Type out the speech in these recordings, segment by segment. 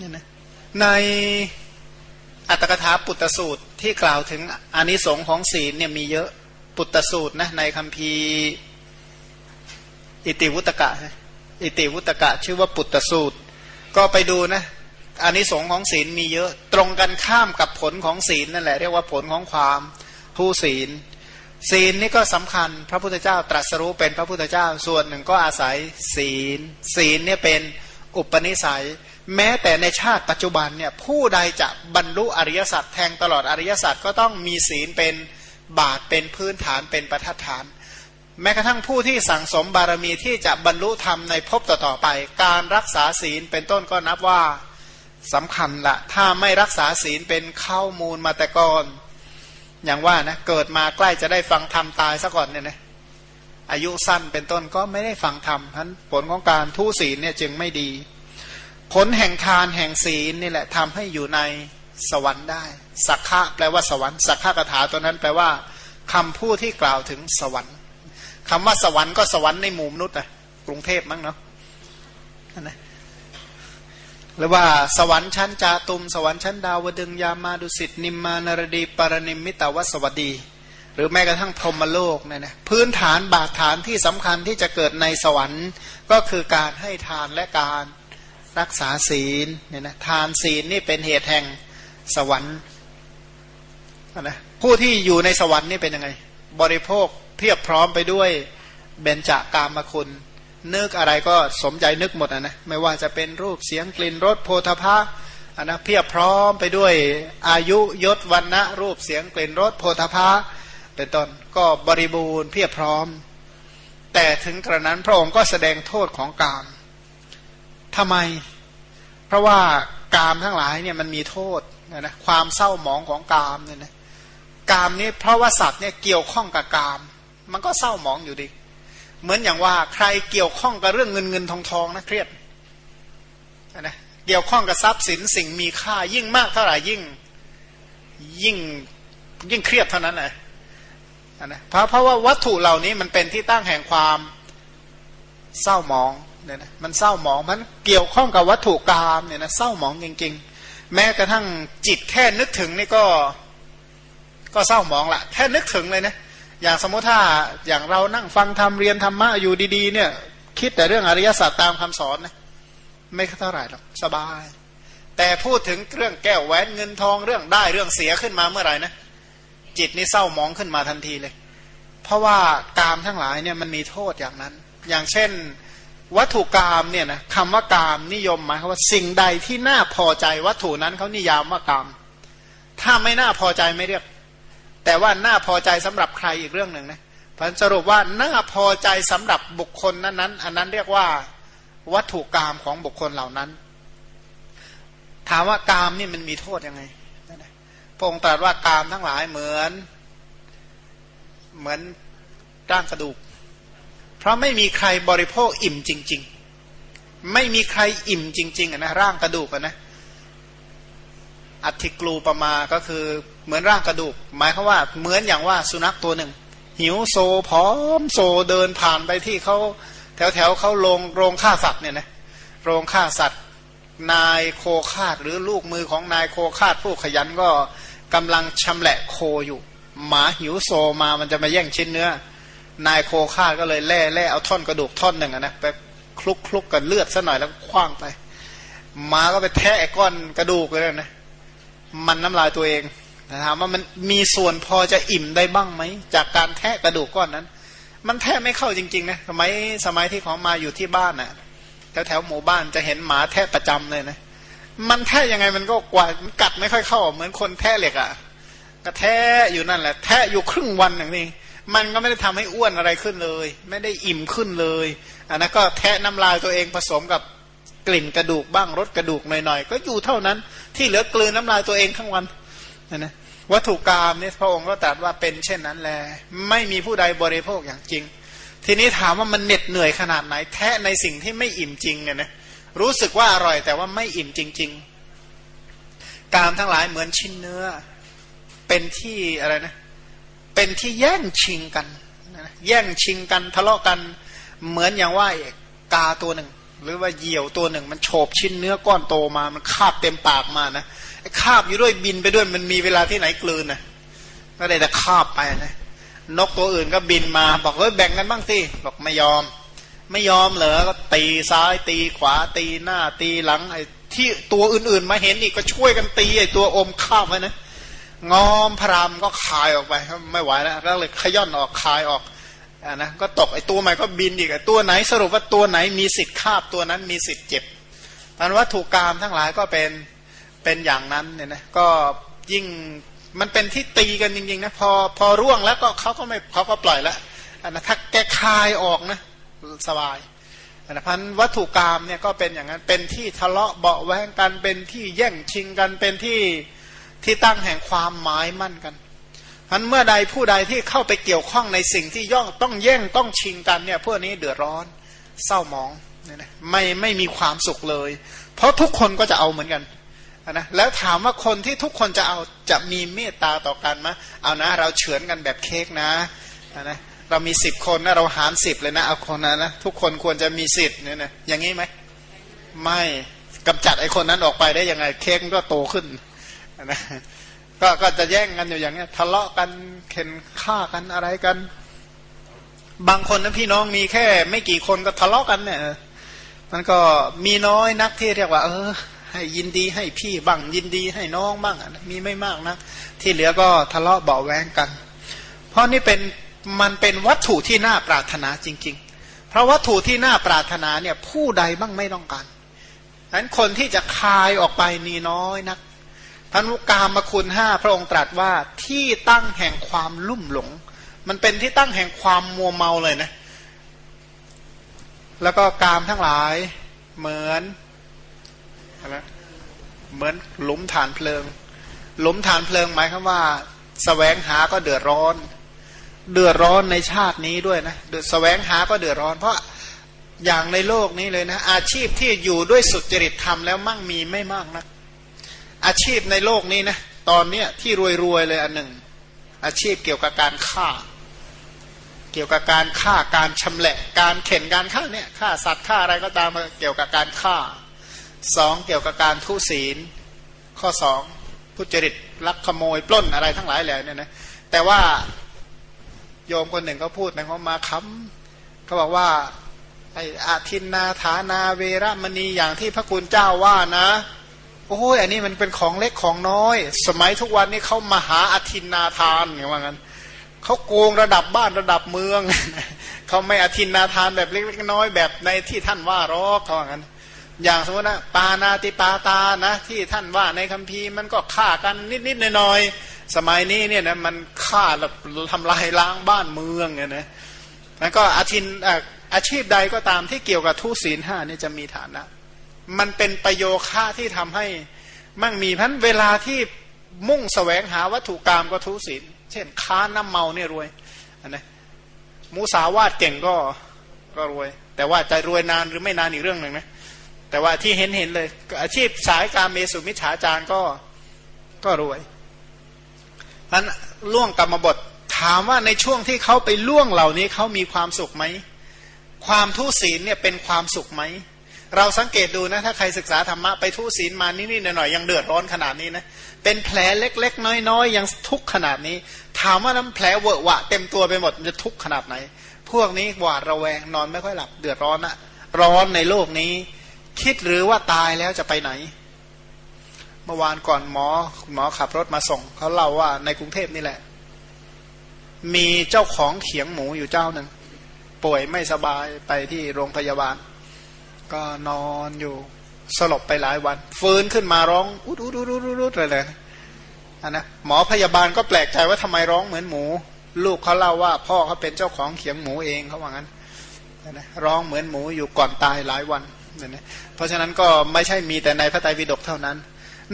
เนี่ยนะในอัตถกถาปุตตสูตรที่กล่าวถึงอานิสงส์ของศีลเนี่ยมีเยอะปุตตสูตรนะในคัมภีร์อิติวุตกะอิติวุตกะ ชื่อว่าปุตตสูตร ก็ไปดูนะอานิสงส์ของศีลมีเยอะ ตรงกันข้ามกับผลของศีลนั่นแหละเรียกว่าผลของความผู้ศีล ศีลนี่ก็สำคัญพระพุทธเจ้าตรัสรู้เป็นพระพุทธเจ้าส่วนหนึ่งก็อาศัยศีล ศีลเนี่ยเป็นอุปนิสัย แม้แต่ในชาติปัจจุบันเนี่ยผู้ใดจะบรรลุอริยสัจแทงตลอดอริยสัจก็ต้องมีศีลเป็นบาทเป็นพื้นฐานเป็นประทัดฐาน แม้กระทั่งผู้ที่สั่งสมบารมีที่จะบรรลุธรรมในภพต่อๆไป การรักษาศีลเป็นต้นก็นับว่าสำคัญละถ้าไม่รักษาศีลเป็นข้ามูลมาแต่ก่อนอย่างว่านะเกิดมาใกล้จะได้ฟังธรรมตายซะก่อนเนี่ยนะอายุสั้นเป็นต้นก็ไม่ได้ฟังธรรมทั้นผลของการทุศีลเนี่ยจึงไม่ดี ผลแห่งทานแห่งศีลนี่แหละทำให้อยู่ในสวรรค์ได้ สักขะแปลว่าสวรรค์สักขะกถาตัวนั้นแปลว่าคำพูดที่กล่าวถึงสวรรค์คำว่าสวรรค์ก็สวรรค์ในหมู่มนุษย์อะกรุงเทพมั้งเนาะนะหรือว่าสวรรค์ชั้นจาตุม สวรรค์ชั้นดาวดึงยามาดุสิตนิมมานรดีปารนิมิตาวสวัสดี หรือแม้กระทั่งพรหมโลกเนี่ยนะพื้นฐานบาดฐานที่สำคัญที่จะเกิดในสวรรค์ก็คือการให้ทานและการ รักษาศีลเนี่ยนะทานศีลนี่เป็นเหตุแห่งสวรรค์นะผู้ที่อยู่ในสวรรค์นี่เป็นยังไง บริโภคเพียบพร้อมไปด้วยเบญจากามคุณ นึกอะไรก็สมใจนึกหมดนะนะไม่ว่าจะเป็นรูปเสียงกลิ่นรสโพธพะอันนะเพียบพร้อมไปด้วยอายุยศวันนะรูปเสียงกลิ่นรสโพธพะเป็นต้นก็บริบูรณ์เพียบพร้อม แต่ถึงกระนั้นพระองค์ก็แสดงโทษของกาม ทำไม เพราะว่ากามทั้งหลายเนี่ยมันมีโทษนะนะความเศร้าหมองของกามเนี่ยนะกามนี้เพราะว่าสัตว์เนี่ยเกี่ยวข้องกับกาม มันก็เศร้าหมองอยู่ดี เหมือนอย่างว่าใครเกี่ยวข้องกับเรื่องเงินเงินทองทองนะเครียดนะเกี่ยวข้องกับทรัพย์สินสิ่งมีค่ายิ่งมากเท่าไหร่ยิ่งยิ่งยิ่งเครียดเท่านั้นนะนะเพราะเพราะว่าวัตถุเหล่านี้มันเป็นที่ตั้งแห่งความเศร้าหมอง เนี่ยนะมันเศร้าหมองมันเกี่ยวข้องกับวัตถุกรรมเนี่ยนะเศร้าหมองจริง ๆ แม้กระทั่งจิตแค่นึกถึงนี่ก็ก็เศร้าหมองละแค่นึกถึงเลยนะอย่างสมมติถ้าอย่างเรานั่งฟังธรรมเรียนธรรมะอยู่ดีๆ เนี่ย คิดแต่เรื่องอริยสัจตามคำสอนนะไม่เท่าไหร่หรอกสบาย แต่พูดถึงเรื่องแก้วแหวนเงินทองเรื่องได้เรื่องเสียขึ้นมาเมื่อไหร่นะจิตนี่เศร้ามองขึ้นมาทันทีเลย เพราะว่ากามทั้งหลายเนี่ยมันมีโทษอย่างนั้น อย่างเช่น วัตถุกรรมเนี่ยนะคำว่ากามนิยมหมายว่าสิ่งใดที่น่าพอใจวัตถุนั้นเขานิยามว่ากาม ถ้าไม่น่าพอใจไม่เรียก แต่ว่าน่าพอใจสำหรับใครอีกเรื่องหนึ่งนะพันสรุปว่าน่าพอใจสำหรับบุคคลนั้นนั้นอันนั้นเรียกว่าวัตถุกรรมของบุคคลเหล่านั้น ถามว่ากามนี่มันมีโทษยังไงพระองค์ตรัสว่ากามทั้งหลายเหมือน เหมือนร่างกระดูก เพราะไม่มีใครบริโภคอิ่มจริง ๆ ไม่มีใครอิ่มจริงๆนะร่างกระดูกนะอัติกลูปมาก็คือเหมือนร่างกระดูก หมายคือว่าเหมือนอย่างว่าสุนัขตัวหนึ่ง หิวโซพร้อมโซเดินผ่านไปที่เขาแถวแถวเขาลงโรงฆ่าสัตว์เนี่ยนะโรงฆ่าสัตว์ นายโคคาดหรือลูกมือของนายโคคาดผู้ขยันก็กำลังชำแหละโคอยู่ หมาหิวโซมามันจะมาแย่งชิ้นเนื้อ นายโคคาก็เลยแล่แล่เอาท่อนกระดูกท่อนหนึ่งนะไปคลุกคลุกกันเลือดซะหน่อยแล้วคว้างไปหมาก็ไปแทะก้อนกระดูกเลยนะมันน้ำลายตัวเองถามว่ามันมีส่วนพอจะอิ่มได้บ้างไหมจากการแทะกระดูกก้อนนั้น มันแทะไม่เข้าจริงๆนะสมัยสมัยที่ของมาอยู่ที่บ้านนะ่ะแถวแถวหมู่บ้านจะเห็นหมาแทะประจำเลยนะมันแทะยังไงมันก็กว่ามันกัดไม่ค่อยเข้าเหมือนคนแทะเหล็กอะ่ะก็แทะอยู่นั่นแหละ แทะอยู่ครึ่งวันอย่างนี้ มันก็ไม่ได้ทำให้อ้วนอะไรขึ้นเลย ไม่ได้อิ่มขึ้นเลยอันนั้นก็แทะน้ำลายตัวเองผสมกับกลิ่นกระดูกบ้างรสกระดูกหน่อยๆ ก็อยู่เท่านั้นที่เหลือกลืนน้ำลายตัวเองทั้งวันนะวัตถุกรรมนี่พระองค์ก็ตรัสว่าเป็นเช่นนั้นแล ไม่มีผู้ใดบริโภคอย่างจริง ทีนี้ถามว่ามันเหน็ดเหนื่อยขนาดไหน แท้ในสิ่งที่ไม่อิ่มจริงเนี่ยนะรู้สึกว่าอร่อยแต่ว่าไม่อิ่มจริง ๆ กามทั้งหลายเหมือนชิ้นเนื้อ เป็นที่อะไรนะ เป็นที่แย่งชิงกัน แย่งชิงกันทะเลาะกันเหมือนอย่างว่ากาตัวหนึ่ง หรือว่าเหยี่ยวตัวหนึ่ง มันโฉบชิ้นเนื้อก้อนโตมามันคาบเต็มปากมานะไอ้คาบอยู่ด้วยบินไปด้วยมันมีเวลาที่ไหนกลืนนะก็ได้แต่คาบไปนะนกตัวอื่นก็บินมา บอกเฮ้ยแบ่งกันบ้างสิบอกไม่ยอม ไม่ยอมเหรอก็ตีซ้ายตีขวาตีหน้าตีหลังไอ้ที่ตัวอื่นๆมาเห็นอีกก็ช่วยกันตีไอ้ตัวอมข้าวไว้นะ งอมพรามก็คายออกไปไม่ไหวแล้วก็เลยขย่อนออกคายออกอ่านะก็ตกไอ้ตัวใหม่ก็บินอีกไอ้ตัวไหนสรุปว่าตัวไหนมีสิทธิ์คาบตัวนั้นมีสิทธิ์เจ็บอันว่าถูกกามทั้งหลายก็เป็นเป็นอย่างนั้นเนี่ยนะก็ยิ่งมันเป็นที่ตีกันจริงๆนะพอพอร่วงแล้วก็เขาก็ไม่เขาก็ปล่อยแล้วอันนะถ้าแกคายออกนะสบายอนะพันวัตถุกรรมเนี่ยก็เป็นอย่างนั้นเป็นที่ทะเลาะเบาแวงกันเป็นที่แย่งชิงกันเป็นที่ ที่ตั้งแห่งความหมายมั่นกันพันเมื่อใดผู้ใดที่เข้าไปเกี่ยวข้องในสิ่งที่ย่องต้องแย่งต้องชิงกันเนี่ยพวกนี้เดือดร้อน เศร้าหมองเนี่ยนะไม่ไม่มีความสุขเลย เพราะทุกคนก็จะเอาเหมือนกันนะแล้วถามว่าคนที่ทุกคนจะเอาจะมีเมตตาต่อกันไหมเอานะ เราเฉือนกันแบบเค้กนะนะเรามีสิบคนนะเราหารสิบเลยนะเอาคนนั้นนะทุกคนควรจะมีสิทธิ์เนี่ยนะอย่างนี้ไหมไม่กำจัดไอ้คนนั้นออกไปได้ยังไงเค้กก็โตขึ้น นะก็ก็จะแย่งกันอยู่อย่างเงี้ย ทะเลาะกันเข็นฆ่ากันอะไรกัน บางคนนะพี่น้องมีแค่ ไม่กี่คนก็ทะเลาะกันเนี่ยมันก็มีน้อยนักที่เรียกว่า เออ ให้ยินดีให้พี่บ้างยินดีให้น้องบ้างมีไม่มากนะที่เหลือก็ทะเลาะเบาแวงกัน เพราะนี่เป็นมันเป็นวัตถุที่น่าปรารถนาจริง ๆ เพราะวัตถุที่น่าปรารถนาเนี่ย ผู้ใดบ้างไม่ต้องการฉะนั้นคนที่จะคายออกไปนี่น้อยนัก พันุกามคุณห้าพระองค์ตรัสว่าที่ตั้งแห่งความลุ่มหลง มันเป็นที่ตั้งแห่งความมัวเมาเลยนะ แล้วก็กามทั้งหลาย เหมือนนะเหมือนหลุมฐานเพลิง หลุมฐานเพลิงหมายคือว่าสแสวงหาก็เดือดร้อน เดือดร้อนในชาตินี้ด้วยนะเดือดแสวงหาก็เดือดร้อน เพราะอย่างในโลกนี้เลยนะ อาชีพที่อยู่ด้วยสุจริตธรรมแล้วมั่งมีไม่มากนะ อาชีพในโลกนี้นะตอนเนี้ยที่รวยๆเลยอันหนึ่ง อาชีพเกี่ยวกับการฆ่า เกี่ยวกับการฆ่าการชำแหละ การเข็นการฆ่าเนี่ยฆ่าสัตว์ฆ่าอะไรก็ตามเกี่ยวกับการฆ่าสองเกี่ยวกับการทุศีล ข้อสองผู้จริตลักขโมยปล้นอะไรทั้งหลายแหล่เนี่ยนะแต่ว่าโยมคนหนึ่งเขาพูดนะเขามาค้ำเขาบอกว่าไอ้อาทินนาฐานาเวรมณีอย่างที่พระคุณเจ้าว่านะ โอ้ยอันนี้มันเป็นของเล็กของน้อย สมัยทุกวันนี้เขามาหาอาทินนาทานอย่างว่างั้นเขาโกงระดับบ้านระดับเมืองเขาไม่อาทินนาทานแบบเล็กๆน้อยแบบในที่ท่านว่ารอกเขาว่างั้น อย่างสมมตินะปานาติปาตานะ ที่ท่านว่าในคัมภีร์มันก็ฆ่ากันนิดๆหน่อยๆสมัยนี้เนี่ยนะมันฆ่าทำลายล้างบ้านเมืองเนี่ยนะแล้วก็อาทินอาชีพใดก็ตามที่เกี่ยวกับทุศีลห้านี่จะมีฐานะ มันเป็นประโยค่าที่ทำให้มั่งมีพันเวลาที่มุ่งสแสวงหาวัตถุกรรมก็ทุศีลเช่น ค้าน้ำเมาเนี่ยรวยนะมูสาวาดเก่งก็ก็รวย แต่ว่าจะรวยนานหรือไม่นานอีกเรื่องหนึ่งนะแต่ว่าที่เห็นเห็นเลย อาชีพสายการเมสุมิจฉาจารก็ก็รวยนั้นล่วงกรรมบทถามว่าในช่วงที่เขาไปล่วงเหล่านี้เขามีความสุขไหมความทุศีลเนี่ยเป็นความสุขไหม เราสังเกตดูนะ ถ้าใครศึกษาธรรมะไปทุศีลมานิดๆหน่อยๆยังเดือดร้อนขนาดนี้นะเป็นแผลเล็ก ๆ น้อยๆยังทุกข์ขนาดนี้ ถามว่าน้ำแผลเวอะหวะเต็มตัวไปหมดจะทุกข์ขนาดไหน พวกนี้หวาดระแวงนอนไม่ค่อยหลับเดือดร้อนอะร้อนในโลกนี้ คิดหรือว่าตายแล้วจะไปไหน เมื่อวานก่อนหมอหมอขับรถมาส่งเขาเล่าว่าในกรุงเทพนี่แหละ มีเจ้าของเขียงหมูอยู่เจ้าหนึ่งป่วยไม่สบายไปที่โรงพยาบาล ก็นอนอยู่สลบไปหลายวัน ฟื้นขึ้นมาร้องอุดอุดอุดอุดอุดเลยเลยอันนะหมอพยาบาลก็แปลกใจว่าทำไมร้องเหมือนหมู ลูกเขาเล่าว่า พ่อเขาเป็นเจ้าของเขียงหมูเองเขาว่างั้นนะร้องเหมือนหมูอยู่ก่อนตายหลายวันเนี่ยนะเพราะฉะนั้นก็ไม่ใช่มีแต่ในพระไตรปิฎกเท่านั้น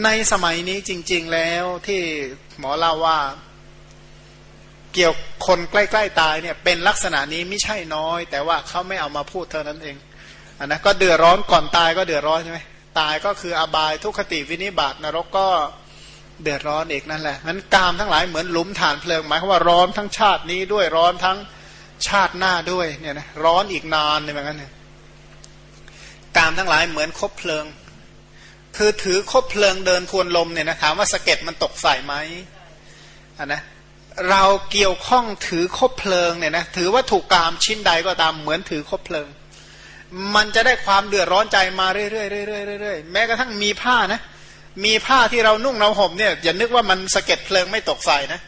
ในสมัยนี้จริง ๆแล้วที่หมอเล่าว่าเกี่ยวคนใกล้ ๆ ตายเนี่ยเป็นลักษณะนี้ไม่ใช่น้อย แต่ว่าเขาไม่เอามาพูดเท่านั้นเอง อันนะก็เดือดร้อนก่อนตายก็เดือดร้อนใช่ไหมตายก็คืออบายทุกขติวินิบาตนรกก็เดือดร้อนอีกนั่นแหละนั้นกามทั้งหลายเหมือนหลุมฐานเพลิงหมายความว่าร้อนทั้งชาตินี้ด้วยร้อนทั้งชาติหน้าด้วยเนี่ยนะร้อนอีกนานเลยเหมือนกันเนี่ยกามทั้งหลายเหมือนคบเพลิง คือถือคบเพลิงเดินทวนลมเนี่ยนะถามว่าสะเก็ดมันตกใส่ไหมอะนะเราเกี่ยวข้องถือคบเพลิงเนี่ยนะถือว่าถูกกามชิ้นใดก็ตามเหมือนถือคบเพลิง มันจะได้ความเดือดร้อนใจมาเรื่อยๆเรื่อยๆเรื่อยๆแม้กระทั่งมีผ้านะ มีผ้าที่เรานุ่งเราห่มเนี่ยอย่านึกว่ามันสะเก็ดเพลิงไม่ตกใส่นะ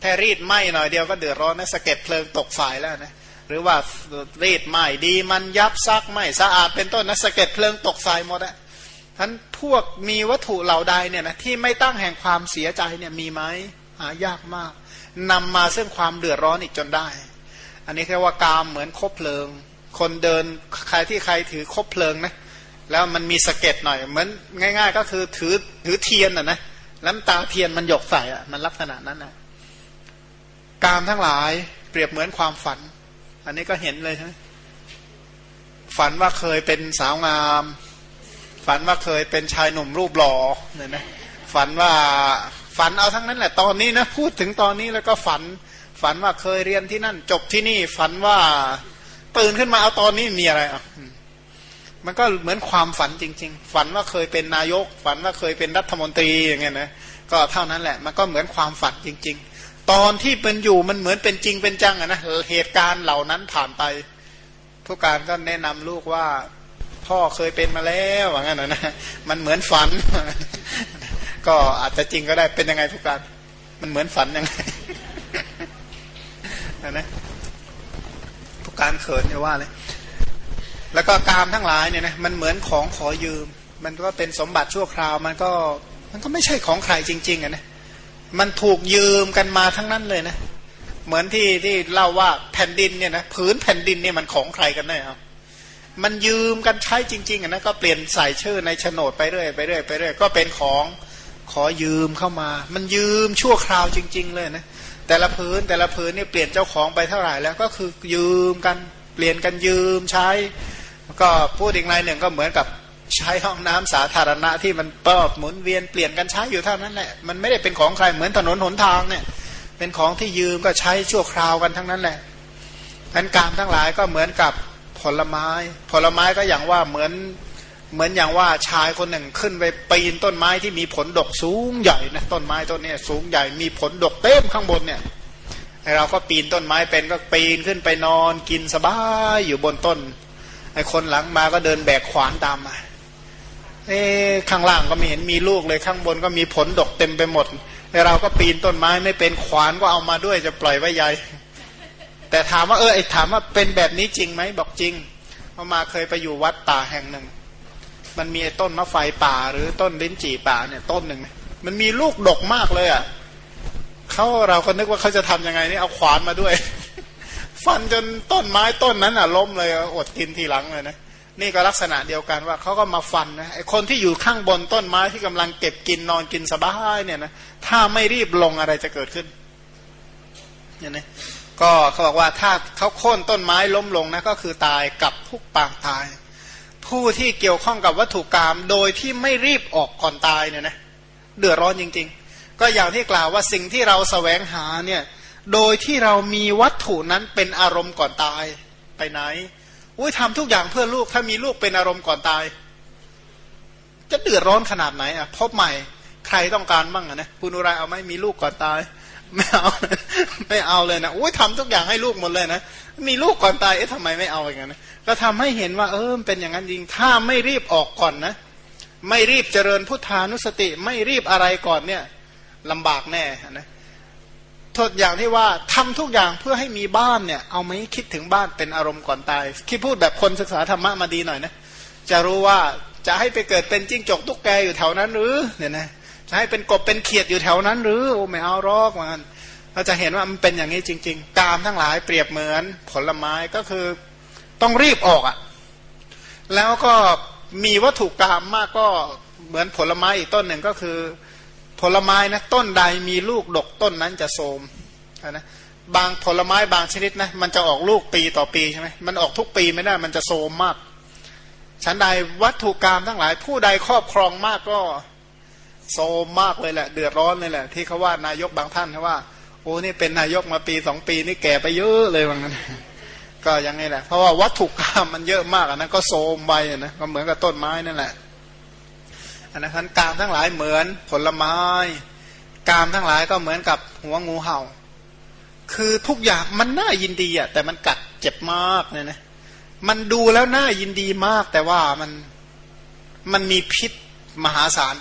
แค่รีดไหมหน่อยเดียวก็เดือดร้อนนะสะเก็ดเพลิงตกใส่แล้วนะหรือว่ารีดไหมดีมันยับซักไหมสะอาดเป็นต้นนะสะเก็ดเพลิงตกใส่หมดอะท่านพวกมีวัตถุเหล่าใดเนี่ยนะที่ไม่ตั้งแห่งความเสียใจเนี่ยมีไหมหายากมากนำมาซึ่งความเดือดร้อนอีกจนได้ อันนี้แค่ว่ากามเหมือนคบเพลิง คนเดินใครที่ใครถือคบเพลิงนะแล้วมันมีสะเก็ดหน่อยเหมือนง่าย ๆ ก็คือถือถือเทียนอะนะน้ำตาเทียนมันหยกใส่อะมันลักษณะนั้นนะกามทั้งหลายเปรียบเหมือนความฝัน อันนี้ก็เห็นเลยใช่ไหมฝันว่าเคยเป็นสาวงาม ฝันว่าเคยเป็นชายหนุ่มรูปหล่อเนี่ยนะฝันว่าฝันเอาทั้งนั้นแหละตอนนี้นะพูดถึงตอนนี้แล้วก็ฝัน ฝันว่าเคยเรียนที่นั่น จบที่นี่ ฝันว่า ตื่นขึ้นมาเอาตอนนี้มีอะไรอะมันก็เหมือนความฝันจริง ๆ ฝันว่าเคยเป็นนายก ฝันว่าเคยเป็นรัฐมนตรีอย่างเงี้ยนะก็เท่านั้นแหละ มันก็เหมือนความฝันจริง ๆ ตอนที่เป็นอยู่มันเหมือนเป็นจริงเป็นจังอะนะเหตุการณ์เหล่านั้นผ่านไป ผู้การก็แนะนำลูกว่า พ่อเคยเป็นมาแล้วว่างั้นนะมันเหมือนฝัน ก็อาจจะจริงก็ได้เป็นยังไงผู้การ มันเหมือนฝันยังไงนะ การเขินเนี่ยว่าเลยแล้วก็กามทั้งหลายเนี่ยนะมันเหมือนของขอยืม มันก็เป็นสมบัติชั่วคราว มันก็มันก็ไม่ใช่ของใครจริง ๆอะนะมันถูกยืมกันมาทั้งนั้นเลยนะเหมือนที่ที่เล่าว่าแผ่นดินเนี่ยนะผืนแผ่นดินเนี่ยมันของใครกันแน่ครับมันยืมกันใช้จริงๆอะนะก็เปลี่ยนใส่ชื่อในโฉนดไปเรื่อยไปเรื่อยไปเรื่อยก็เป็นของขอยืมเข้ามา มันยืมชั่วคราวจริง ๆ เลยนะ แต่ละพื้นแต่ละพื้นนี่เปลี่ยนเจ้าของไปเท่าไหร่แล้วก็คือยืมกันเปลี่ยนกันยืมใช้ ก็พูดอีกในหนึ่งก็เหมือนกับใช้ห้องน้ำสาธารณะที่มันเปิดหมุนเวียนเปลี่ยนกันใช้อยู่เท่านั้นแหละมันไม่ได้เป็นของใครเหมือนถนนหนทางเนี่ย เป็นของที่ยืมก็ใช้ชั่วคราวกันทั้งนั้นแหละอันการทั้งหลายก็เหมือนกับผลไม้ ผลไม้ก็อย่างว่าเหมือน เหมือนอย่างว่าชายคนหนึ่งขึ้นไปปีนต้นไม้ที่มีผลดกสูงใหญ่นะต้นไม้ต้นนี้สูงใหญ่มีผลดกเต็มข้างบนเนี่ยเราก็ปีนต้นไม้เป็นก็ปีนขึ้นไปนอนกินสบายอยู่บนต้นไอ้คนหลังมาก็เดินแบกขวานตามมาเอ้ข้างล่างก็ไม่เห็นมีลูกเลยข้างบนก็มีผลดกเต็มไปหมดไอเราก็ปีนต้นไม้ไม่เป็นขวานก็เอามาด้วยจะปล่อยไว้ใหญ่แต่ถามว่าเออไอ้ถามว่าเป็นแบบนี้จริงไหมบอกจริงเพราะมาเคยไปอยู่วัดป่าแห่งหนึ่ง มันมีต้นมะไฟป่า หรือต้นลิ้นจี่ป่าเนี่ยต้นหนึ่งมันมีลูกดกมากเลยอะเขาเราก็นึกว่าเขาจะทํำยังไงนี่เอาขวานมาด้วย ฟันจนต้นไม้ต้นนั้นอะล้มเลยอดกินทีหลังเลยนะนี่ก็ลักษณะเดียวกันว่าเขาก็มาฟันนะไอคนที่อยู่ข้างบนต้นไม้ที่กำลังเก็บกินนอนกินสบายเนี่ยนะถ้าไม่รีบลงอะไรจะเกิดขึ้นเนี่ยนะก็เขาบอกว่าถ้าเขาโค่นต้นไม้ล้มลงนะก็คือตายกับทุกปางตาย ผู้ที่เกี่ยวข้องกับวัตถุกรรมโดยที่ไม่รีบออกก่อนตายเนี่ยนะเดือดร้อนจริง ๆ ก็อย่างที่กล่าวว่าสิ่งที่เราสแสวงหาเนี่ยโดยที่เรามีวัตถุนั้นเป็นอารมณ์ก่อนตายไปไหนอุ้ยทำทุกอย่างเพื่อลูกถ้ามีลูกเป็นอารมณ์ก่อนตาย จะเดือดร้อนขนาดไหนอะพบใหม่ใครต้องการบ้างอะนะคุณอุไรเอาไหมมีลูกก่อนตาย ไม่เอาไม่เอาเลยนะอุ้ยทำทุกอย่างให้ลูกหมดเลยนะมีลูกก่อนตายเอ๊ะทำไมไม่เอาอย่างนั้น ก็ทำให้เห็นว่าเออเป็นอย่างนั้นจริง ถ้าไม่รีบออกก่อนนะ ไม่รีบเจริญพุทธานุสติ ไม่รีบอะไรก่อนเนี่ยลำบากแน่นะโทษอย่างที่ว่าทำทุกอย่างเพื่อให้มีบ้านเนี่ย เอาไหมคิดถึงบ้านเป็นอารมณ์ก่อนตาย คิดพูดแบบคนศึกษาธรรมะมาดีหน่อยนะ จะรู้ว่าจะให้ไปเกิดเป็นจิ้งจกตุ๊กแกอยู่แถวนั้นหรือเนี่ยนะจะให้เป็นกบเป็นเขียดอยู่แถวนั้น หรือโอ้ไม่เอารอกมันเราจะเห็นว่ามันเป็นอย่างนี้จริงๆกามทั้งหลายเปรียบเหมือนผลไม้ก็คือ ต้องรีบออกอะ่ะ แล้วก็มีวัตถุกรรมมากก็เหมือนผลไม้อีกต้นหนึ่งก็คือ ผลไม้นะต้นใดมีลูกดกต้นนั้นจะโทมนะบางผลไม้บางชนิดนะมันจะออกลูกปีต่อปีใช่ไหมมันออกทุกปีไม่ได้มันจะโทมมากฉันใดวัตถุกรรมทั้งหลาย ผู้ใดครอบครองมากก็โทมมากเลยแหละ เดือดร้อนเลยแหละ ที่เขาว่านายกบางท่านเขาว่าโอ้นี่เป็นนายกมาปีสองปีนี่แก่ไปเยอะเลยว่างั้น ก็ยังไงแหละ เพราะว่าวัตถุกรรมมันเยอะมากอันนั้นก็โซมไปนะก็เหมือนกับต้นไม้นั่นแหละอันนั้นกามทั้งหลายเหมือนผลไม้ กามทั้งหลายก็เหมือนกับหัวงูเห่า คือทุกอย่างมันน่ายินดีอะแต่มันกัดเจ็บมากเนี่ยนะมันดูแล้วน่ายินดีมาก แต่ว่ามันมันมีพิษมหาศาล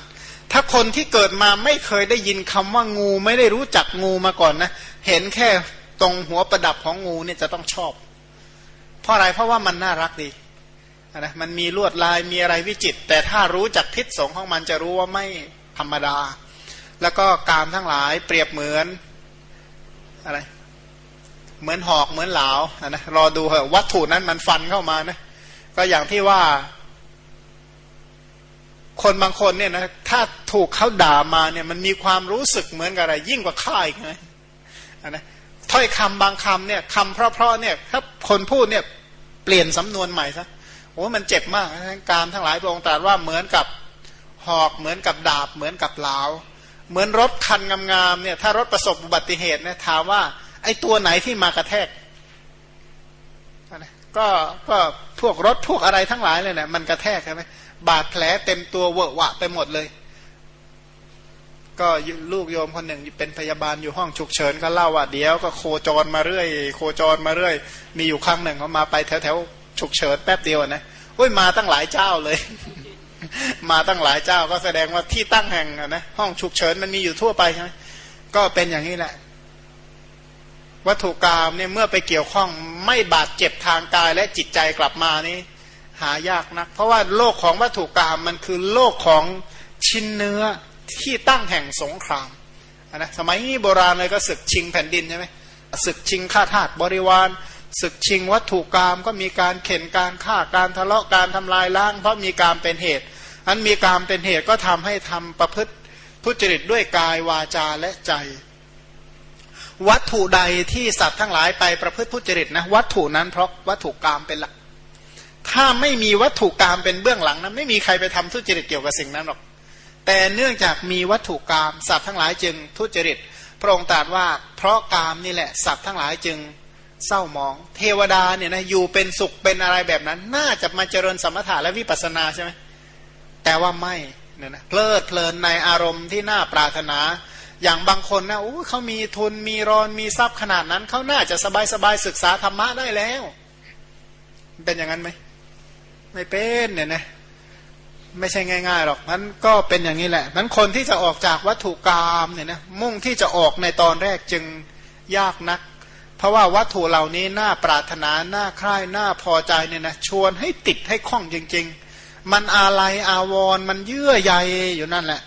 ถ้าคนที่เกิดมาไม่เคยได้ยินคำว่างูไม่ได้รู้จักงูมาก่อนนะ เห็นแค่ตรงหัวประดับของงูเนี่ยจะต้องชอบ ราะอะไรเพราะว่ามันน่ารักดีนะมันมีลวดลายมีอะไรวิจิต แต่ถ้ารู้จักพิษสงของมันจะรู้ว่าไม่ธรรมดา แล้วก็กามทั้งหลายเปรียบเหมือนอะไรเหมือนหอกเหมือนเหลานะรอดูเหอะวัตถุนั้นมันฟันเข้ามานะก็อย่างที่ว่า คนบางคนเนี่ยนะถ้าถูกเขาด่ามาเนี่ย มันมีความรู้สึกเหมือนกับอะไร ยิ่งกว่าฆ่าอีกไงนะถ้อยคำบางคำเนี่ยคำเพราะๆเนี่ยถ้าคนพูดเนี่ย ลี่ยนสำนวนใหม่ซะโอ้มันเจ็บมากการทั้งหลายพระองค์ตรัสว่าเหมือนกับหอกเหมือนกับดาบเหมือนกับเหลาเหมือนรถคันงามๆเนี่ย ถ้ารถประสบอุบัติเหตุเนี่ยถามว่า ไอ้ตัวไหนที่มากระแทกก็ก็พวกรถพวกอะไรทั้งหลายเลยเนี่ยมันกระแทกใช่ไหมบาดแผลเต็มตัวเวอะวะไปหมดเลย ก็ลูกโยมคนหนึ่งเป็นพยาบาลอยู่ห้องฉุกเฉินก็เล่าว่าเดี๋ยวก็โคจรมาเรื่อย โคจรมาเรื่อย มีอยู่ครั้งหนึ่งเขามาไปแถวแถวฉุกเฉินแป๊บเดียวนะอุ้ยมาตั้งหลายเจ้าเลย มาตั้งหลายเจ้าก็แสดงว่าที่ตั้งแห่งนะห้องฉุกเฉินมันมีอยู่ทั่วไปใช่ไหมก็เป็นอย่างนี้แหละ วัตถุกรรมเนี่ยเมื่อไปเกี่ยวข้องไม่บาดเจ็บทางกายและจิตใจกลับมานี่หายากนัก เพราะว่าโลกของวัตถุกรรมมันคือโลกของชิ้นเนื้อ ที่ตั้งแห่งสงครามนะสมัยนี้โบราณเลยก็ศึกชิงแผ่นดินใช่ไหมศึกชิงข้าทาสบริวารศึกชิงวัตถุกรรมก็มีการเข็นการฆ่าการทะเลาะการทำลายล้าง เพราะมีการเป็นเหตุ อันมีการเป็นเหตุก็ทำให้ทำประพฤติทุจริตด้วยกายวาจาและใจ วัตถุใดที่สัตว์ทั้งหลายไปประพฤติทุจริตนะวัตถุนั้นเพราะวัตถุกรรมเป็นหลัก ถ้าไม่มีวัตถุกรรมเป็นเบื้องหลังนะไม่มีใครไปทำทุจริตเกี่ยวกับสิ่งนั้นหรอก แต่เนื่องจากมีวัตถุกรรมสัตว์ทั้งหลายจึงทุจริต พระองค์ตรัสว่า เพราะกรรมนี่แหละสัตว์ทั้งหลายจึงเศร้ามอง เทวดาเนี่ยนะอยู่เป็นสุขเป็นอะไรแบบนั้น น่าจะมาเจริญสมถะและวิปัสสนาใช่ไหมแต่ว่าไม่เนี่ยนะเพลิดเพลินในอารมณ์ที่น่าปรารถนา อย่างบางคนนะโอ้เขามีทุนมีรอนมีทรัพย์ขนาดนั้นเขาน่าจะสบายสบายศึกษาธรรมะได้แล้ว เป็นอย่างนั้นไหมไม่เป็นเนี่ยนะ ไม่ใช่ง่ายๆหรอกนั้นก็เป็นอย่างนี้แหละนั้นคนที่จะออกจากวัตถุกรรมเนี่ยนะมุ่งที่จะออกในตอนแรกจึงยากนัก เพราะว่าวัตถุเหล่านี้น่าปรารถนาน่าใคร่น่าพอใจเนี่ยนะชวนให้ติดให้คล้องจริง ๆ มันอาลัยอาวรมันเยื่อใยอยู่นั่นแหละ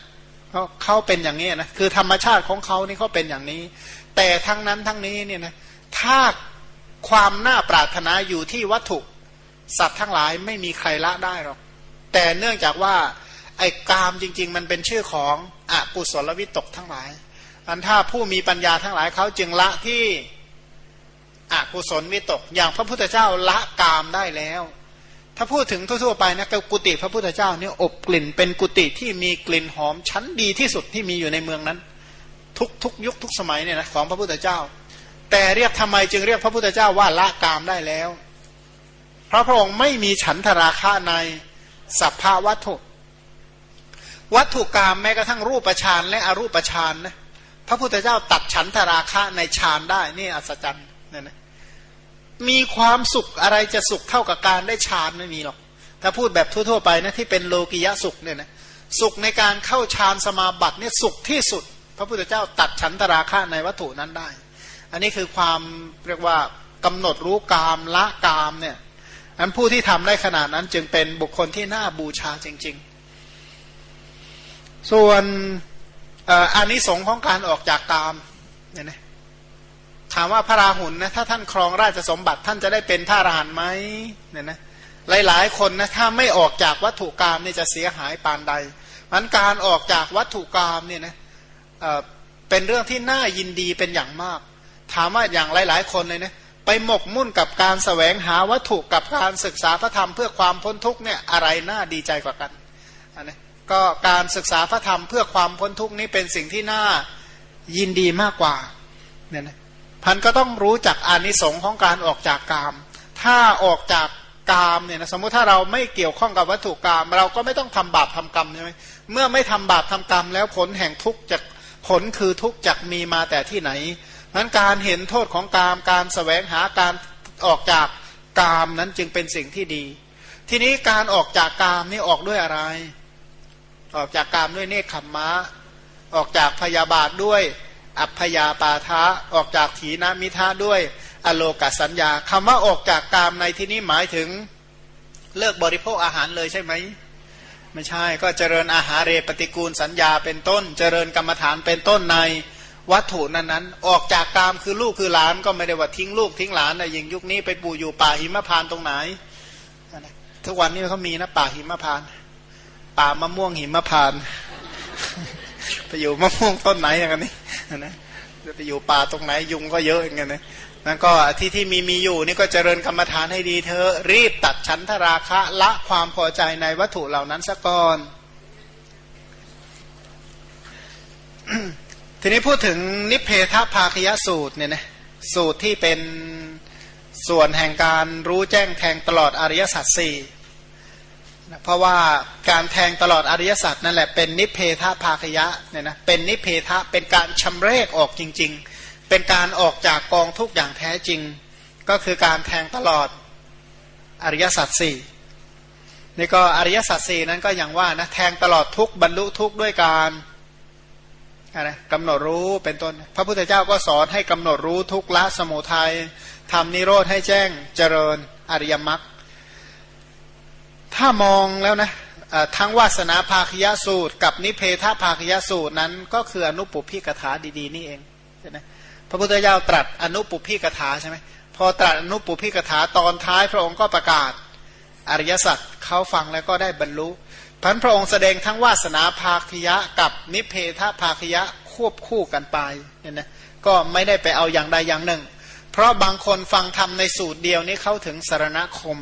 เพราะเขาเป็นอย่างนี้นะคือธรรมชาติของเขานี่เขาเป็นอย่างนี้ แต่ทั้งนั้นทั้งนี้เนี่ยนะถ้าความน่าปรารถนาอยู่ที่วัตถุสัตว์ทั้งหลายไม่มีใครละได้หรอก แต่เนื่องจากว่าไอ้กามจริง ๆ มันเป็นชื่อของอกุศลวิตกทั้งหลายอันถ้าผู้มีปัญญาทั้งหลายเขาจึงละที่อกุศลวิตก อย่างพระพุทธเจ้าละกามได้แล้ว ถ้าพูดถึงทั่วๆไปนะกุฏิพระพุทธเจ้าเนี่ยอบกลิ่นเป็นกุฏิที่มีกลิ่นหอมชั้นดีที่สุดที่มีอยู่ในเมืองนั้น ทุกทุกยุคทุกสมัยเนี่ยนะของพระพุทธเจ้า แต่เรียกทำไมจึงเรียกพระพุทธเจ้าว่าละกามได้แล้ว เพราะพระองค์ไม่มีฉันทราคะใน สัพพาวัตถุ วัตถุกรรมแม้กระทั่งรูปฌานและอรูปฌานนะพระพุทธเจ้าตัดฉันทราคะในฌานได้นี่อัศจรรย์เนี่ยนะมีความสุขอะไรจะสุขเท่ากับการได้ฌานไม่มีหรอก ถ้าพูดแบบทั่วๆไปนะที่เป็นโลกิยะสุขเนี่ยนะสุขในการเข้าฌานสมาบัติเนี่ยสุขที่สุด พระพุทธเจ้าตัดฉันทราคะในวัตถุนั้นได้ อันนี้คือความเรียกว่ากำหนดรู้กามละกามเนี่ย อันผู้ที่ทำได้ขนาดนั้นจึงเป็นบุคคลที่น่าบูชาจริง ๆ ส่วนอานิสงส์ของการออกจากกามเนี่ยนะถามว่าพระราหุลนะถ้าท่านครองราชสมบัติท่านจะได้เป็นพระอรหันไหมเนี่ยนะหลายๆ คนนะถ้าไม่ออกจากวัตถุกรรมนี่จะเสียหายปานใดมันการออกจากวัตถุกรรมเนี่ยนะเเป็นเรื่องที่น่ายินดีเป็นอย่างมาก ถามว่าอย่างหลาย ๆ คนเลยนะ ไปหมกมุ่นกับการสแสวงหาวัตถุกับการศึกษาพระธรรมเพื่อความพ้นทุกเนี่ยอะไรน่าดีใจกว่ากันอันนี้ก็การศึกษาพระธรรมเพื่อความพ้นทุกนี้เป็นสิ่งที่น่ายินดีมากกว่าเนี่ยนะพันก็ต้องรู้จักอานิสงส์ของการออกจากกาม ถ้าออกจากกามเนี่ยนะสมมุติถ้าเราไม่เกี่ยวข้องกับวัตถุกรรม เราก็ไม่ต้องทำบาปทำกรรมใช่ไหมเมื่อไม่ทำบาปทำกรรมแล้วผลแห่งทุกข์จะผลคือทุกข์จะมีมาแต่ที่ไหน นั้นการเห็นโทษของกามการสแสวงหาการออกจากกามนั้นจึงเป็นสิ่งที่ดี ทีนี้การออกจากกามนี่ออกด้วยอะไร ออกจากกามด้วยเนคขมมะ ออกจากพยาบาทด้วย อัพยาปาทะออกจากถีนมิทะด้วย อโลกสัญญาคำว่าออกจากกามในที่นี้หมายถึงเลิกบริโภคอาหารเลยใช่ไหมไม่ใช่ก็เจริญอาหารเรปฏิกูลสัญญาเป็นต้น เจริญกรรมฐานเป็นต้นใน วัตถุนั้นนั้นออกจากกามคือลูกคือหลานก็ไม่ได้ว่าทิ้งลูกทิ้งหลานนะยิงยุคนี้ไปปู่อยู่ป่าหิมพานตรงไหนทุกวันนี้เขามีนะป่าหิมพาน ป่ามะม่วงหิมพานไปอยู่มะม่วงต้นไหนอย่างนี้นะจะไปอยู่ป่าตรงไหนยุงก็เยอะอย่างเงี้ยนะนั่นก็ที่ที่มีมีอยู่นี่ก็เจริญกรรมฐานให้ดีเธอรีบตัดชั้นทราคะละความพอใจในวัตถุเหล่านั้นซะก่อน ทีนี้พูดถึงนิเพทภาคยสูตรเนี่ยนะสูตรที่เป็นส่วนแห่งการรู้แจ้งแทงตลอดอริยสัจสี่เพราะว่าการแทงตลอดอริยสัจนั่นแหละเป็นนิเพทภาคยะเนี่ยนะเป็นนิเพทะเป็นการชำเรกออกจริง ๆ เป็นการออกจากกองทุกอย่างแท้จริง ก็คือการแทงตลอดอริยสัจสี่นี่ก็อริยสัจสี่นั้นก็อย่างว่านะแทงตลอดทุกบรรลุทุกด้วยการ อะไรกำหนดรู้เป็นต้น พระพุทธเจ้าก็สอนให้กำหนดรู้ทุกละสมุทัยทำนิโรธให้แจ้งเจริญอริยมรรคถ้ามองแล้วนะทั้งวาสนาภาคยสูตร กับนิเพทภาคยสูตรนั้นก็คืออนุปุพิกถาดีๆ นี่เองใช่ไหมพระพุทธเจ้าตรัสอนุปุพิกถาใช่ไหมพอตรัสอนุปุพิกถาตอนท้ายพระองค์ก็ประกาศ อริยสัจเขาฟังแล้วก็ได้บรรลุพันพระองค์แสดงทั้งวาสนาภาคยะกับนิเพทภาคยะควบคู่กันไปเนี่ยนะก็ไม่ได้ไปเอาอย่างใดอย่างหนึ่ง เพราะบางคนฟังธรรมในสูตรเดียวนี้เข้าถึงสารณคม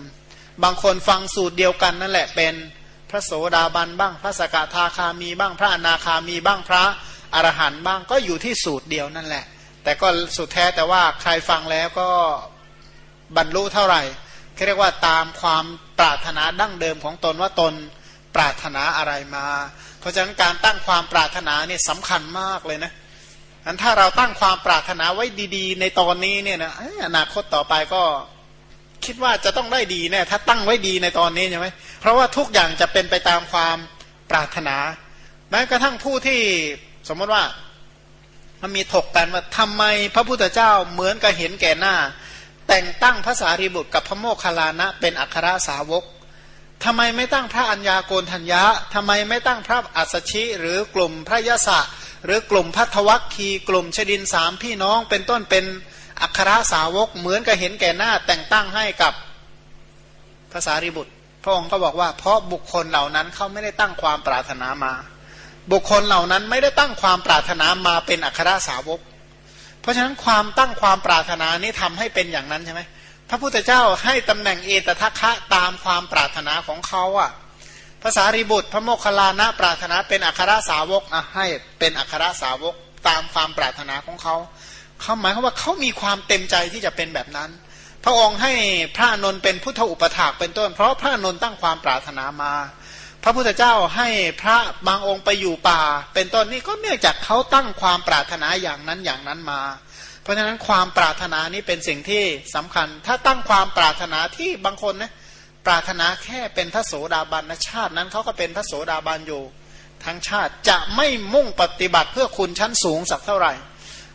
บางคนฟังสูตรเดียวกันนั่นแหละเป็นพระโสดาบันบ้าง พระสกทาคามีบ้างพระอนาคามีบ้างพระอรหันต์บ้างก็อยู่ที่สูตรเดียวนั่นแหละ แต่ก็สุดแท้แต่ว่าใครฟังแล้วก็บรรลุเท่าไหร่ เรียกว่าตามความปรารถนาดั้งเดิมของตนว่าตนปรารถนาอะไรมา เพราะฉะนั้นการตั้งความปรารถนาเนี่ยสำคัญมากเลยนะอันถ้าเราตั้งความปรารถนาไว้ดี ๆ ในตอนนี้เนี่ยนะอนาคตต่อไปก็คิดว่าจะต้องได้ดีแน่ถ้าตั้งไว้ดีในตอนนี้ใช่ไหมเพราะว่าทุกอย่างจะเป็นไปตามความปรารถนา แม้กระทั่งผู้ที่สมมติว่ามันมีถกกันว่าทำไมพระพุทธเจ้าเหมือนกับเห็นแก่หน้า แต่งตั้งภาษารีบุตรกับพระโมคคัลลานะ เป็นอัครสาวกทำไมไม่ตั้งพระอัญญาโกณทัญญะทำไมไม่ตั้งพระอัสชิ หรือกลุ่มพระยศะหรือกลุ่มพัทวัคคีกลุ่มชดินสามพี่น้องเป็นต้นเป็นอัครสาวกเหมือนกับเห็นแก่หน้าแต่งตั้งให้กับภาษาริบุตร พระองค์ก็บอกว่าเพราะบุคคลเหล่านั้นเขาไม่ได้ตั้งความปรารถนามา บุคคลเหล่านั้นไม่ได้ตั้งความปรารถนามาเป็นอัครสาวก เพราะฉะนั้นความตั้งความปรารถนานี้ทำให้เป็นอย่างนั้นใช่ไหมพระพุทธเจ้าให้ตำแหน่งเอตทัคคะตามความปรารถนาของเขาอะภาษาริบุตร พระโมคคัลลานะปรารถนาเป็นอัครสาวกอะให้เป็นอัครสาวกตามความปรารถนาของเขาเขาหมายความว่าเขามีความเต็มใจที่จะเป็นแบบนั้น พระองค์ให้พระนนท์เป็นพุทธอุปถากเป็นต้น เพราะพระนนท์ตั้งความปรารถนามา พระพุทธเจ้าให้พระบางองค์ไปอยู่ป่า เป็นต้นนี่ก็เนื่องจากเขาตั้งความปรารถนาอย่างนั้นอย่างนั้นมา เพราะฉะนั้นความปรารถนานี้เป็นสิ่งที่สำคัญ ถ้าตั้งความปรารถนาที่บางคนนะปรารถนาแค่เป็นพระโสดาบันนะชาตินั้นเขาก็เป็นพระโสดาบันอยู่ ทั้งชาติจะไม่มุ่งปฏิบัติเพื่อคุณชั้นสูงสักเท่าไหร่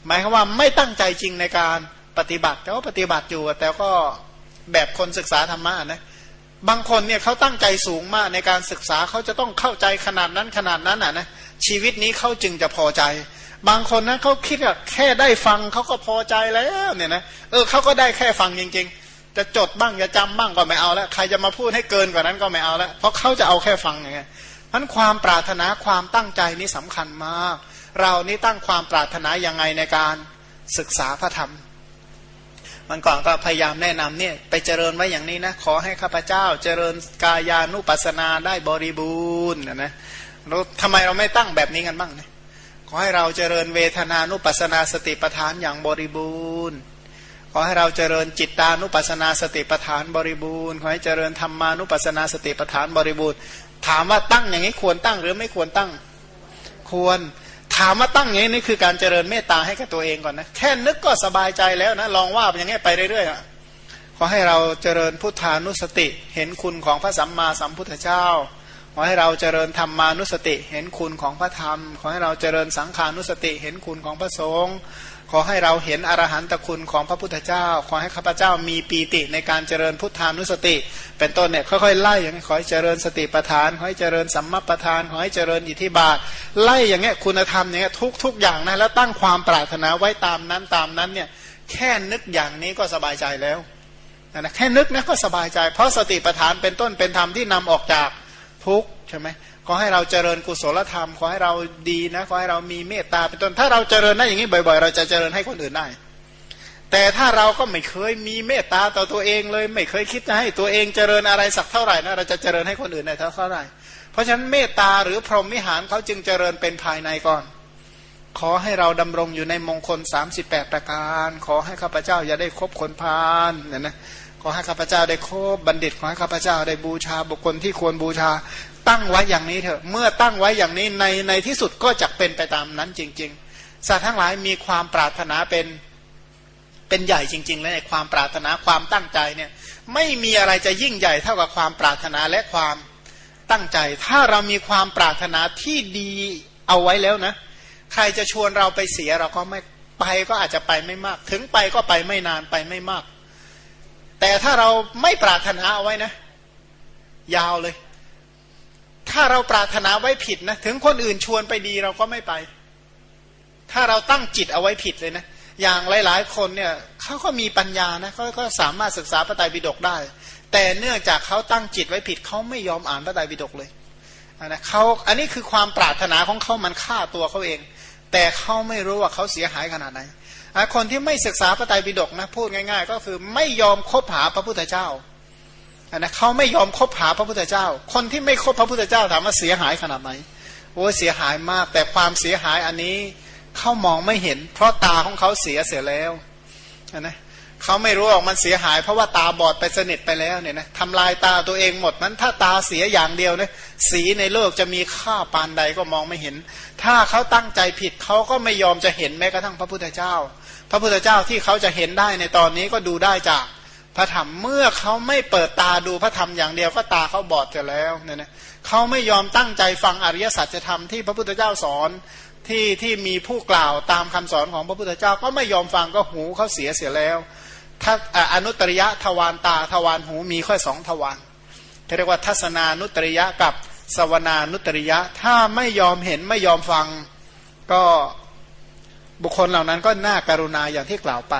หมายความว่าไม่ตั้งใจจริงในการปฏิบัติแต่ว่าปฏิบัติอยู่แต่ก็แบบคนศึกษาธรรมะนะ บางคนเนี่ยเขาตั้งใจสูงมากในการศึกษาเขาจะต้องเข้าใจขนาดนั้นขนาดนั้นอะนะชีวิตนี้เขาจึงจะพอใจ บางคนนะเขาคิดว่าแค่ได้ฟังเขาก็พอใจแล้วเนี่ยนะเออเขาก็ได้แค่ฟังจริง ๆ จะจดบ้างจะจำบ้างก็ไม่เอาแล้วใครจะมาพูดให้เกินกว่านั้นก็ไม่เอาแล้วเพราะเขาจะเอาแค่ฟังอย่างเงี้ยนั้นความปรารถนาความตั้งใจนี่สำคัญมาก เรานี่ตั้งความปรารถนาย่างไงในการศึกษาพระธรรม มันก่อนก็พยายามแนะนำเนี่ยไปเจริญไว้อย่างนี้นะขอให้ข้าพเจ้า เจริญกายานุปัสนาได้บริบูรณ์นะนะเราทำไมเราไม่ตั้งแบบนี้กันบ้างนี่ยขอให้เราเจริญเวทนานุปัสนาสติปทานอย่างบริบูรณ์ขอให้เราเจริญจิตตานุปัสนาสติปัฏฐานบริบูรณ์ขอให้เจริญธรรมานุปัสสนาสติปัฏฐานบริบูรณ์ ถามว่าตั้งอย่างนี้ควรตั้งหรือไม่ควรตั้งควร ถามว่าตั้งอย่างนี้นี่คือการเจริญเมตตาให้กับตัวเองก่อนนะแค่นึกก็สบายใจแล้วนะลองว่าอย่างนี้ไปเรื่อยๆขอให้เราเจริญพุทธานุสติ เห็นคุณของพระสัมมาสัมพุทธเจ้าขอให้เราเจริญธรรมานุสติ เห็นคุณของพระธรรม ขอให้เราเจริญสังขานุสติ เห็นคุณของพระสงฆ์ ขอให้เราเห็นอรหันตคุณของพระพุทธเจ้า ขอให้ข้าพเจ้ามีปีติในการเจริญพุทธานุสติ เป็นต้นเนี่ยค่อยๆไล่อย่างนี้ขอให้เจริญสติปัฏฐาน ขอให้เจริญสัมมาปัฏฐาน ขอให้เจริญอิทธิบาท ไล่อย่างเงี้ยคุณธรรมอย่างเงี้ยทุกทุกอย่างนะแล้วตั้งความปรารถนาไว้ตามนั้นตามนั้นเนี่ยแค่นึกอย่างนี้ก็สบายใจแล้วนะแค่นึกนะก็สบายใจ เพราะสติปัฏฐานเป็นต้นเป็นธรรมที่นำออกจากทุกใช่ไหม ขอให้เราเจริญกุศลธรรม ขอให้เราดีนะ ขอให้เรามีเมตตาเป็นต้น ถ้าเราเจริญได้อย่างนี้บ่อย ๆ เราจะเจริญให้คนอื่นได้ แต่ถ้าเราก็ไม่เคยมีเมตตาต่อตัวเองเลย ไม่เคยคิดจะให้ตัวเองเจริญอะไรสักเท่าไหร่นะเราจะเจริญให้คนอื่นได้เท่าไหร่ เพราะฉะนั้นเมตตาหรือพรหมวิหารเขาจึงเจริญเป็นภายในก่อน ขอให้เราดำรงอยู่ในมงคล 38 ประการ ขอให้ข้าพเจ้าอย่าได้คบคนพาลเนี่ยนะขอให้ข้าพเจ้าได้คบบัณฑิต ขอให้ข้าพเจ้าได้บูชาบุคคลที่ควรบูชา ตั้งไว้อย่างนี้เถอะ เมื่อตั้งไว้อย่างนี้ในในที่สุดก็จะเป็นไปตามนั้นจริง ๆ สัตว์ทั้งหลายมีความปรารถนาเป็นเป็นใหญ่จริงๆเลยความปรารถนาความตั้งใจเนี่ยไม่มีอะไรจะยิ่งใหญ่เท่ากับความปรารถนาและความตั้งใจ ถ้าเรามีความปรารถนาที่ดีเอาไว้แล้วนะ ใครจะชวนเราไปเสียเราก็ไม่ไปก็อาจจะไปไม่มาก ถึงไปก็ไปไม่นานไปไม่มาก แต่ถ้าเราไม่ปรารถนาเอาไว้นะ ยาวเลย ถ้าเราปรารถนาไว้ผิดนะถึงคนอื่นชวนไปดีเราก็ไม่ไป ถ้าเราตั้งจิตเอาไว้ผิดเลยนะ อย่างหลาย ๆ คนเนี่ยเขาก็มีปัญญานะเขาก็สามารถศึกษาพระไตรปิฎกได้ แต่เนื่องจากเขาตั้งจิตไว้ผิดเขาไม่ยอมอ่านพระไตรปิฎกเลยนะเขาอันนี้คือความปรารถนาของเขามันฆ่าตัวเขาเอง แต่เขาไม่รู้ว่าเขาเสียหายขนาดไหนคนที่ไม่ศึกษาพระไตรปิฎกนะพูดง่าย ๆ ก็คือไม่ยอมคบหาพระพุทธเจ้า นะเขาไม่ยอมคบหาพระพุทธเจ้า คนที่ไม่คบพระพุทธเจ้าถามว่าเสียหายขนาดไหนโอ้เสียหายมาก แต่ความเสียหายอันนี้เขามองไม่เห็น เพราะตาของเขาเสียเสียแล้วนะเขาไม่รู้หรอกมันเสียหาย เพราะว่าตาบอดไปสนิทไปแล้วเนี่ยนะทำลายตาตัวเองหมดนั้นถ้าตาเสียอย่างเดียวเนี่ยสีในโลกจะมีค่าปานใดก็มองไม่เห็น ถ้าเขาตั้งใจผิดเขาก็ไม่ยอมจะเห็นแม้กระทั่งพระพุทธเจ้า พระพุทธเจ้าที่เขาจะเห็นได้ในตอนนี้ก็ดูได้จาก พระธรรมเมื่อเขาไม่เปิดตาดูพระธรรมอย่างเดียวก็ตาเขาบอดจะแล้วเนี่ยนะเขาไม่ยอมตั้งใจฟังอริยสัจธรรมที่พระพุทธเจ้าสอนที่ที่มีผู้กล่าวตามคำสอนของพระพุทธเจ้าก็ไม่ยอมฟังก็หูเขาเสียเสียแล้วถ้าอนุตริยะทวารตาทวารหูมีค่อยสองทวารเรียกว่าทัศนานุตริยะกับสวนานุตริยะ ถ้าไม่ยอมเห็นไม่ยอมฟังก็บุคคลเหล่านั้นก็น่าการุณาอย่างที่กล่าวไป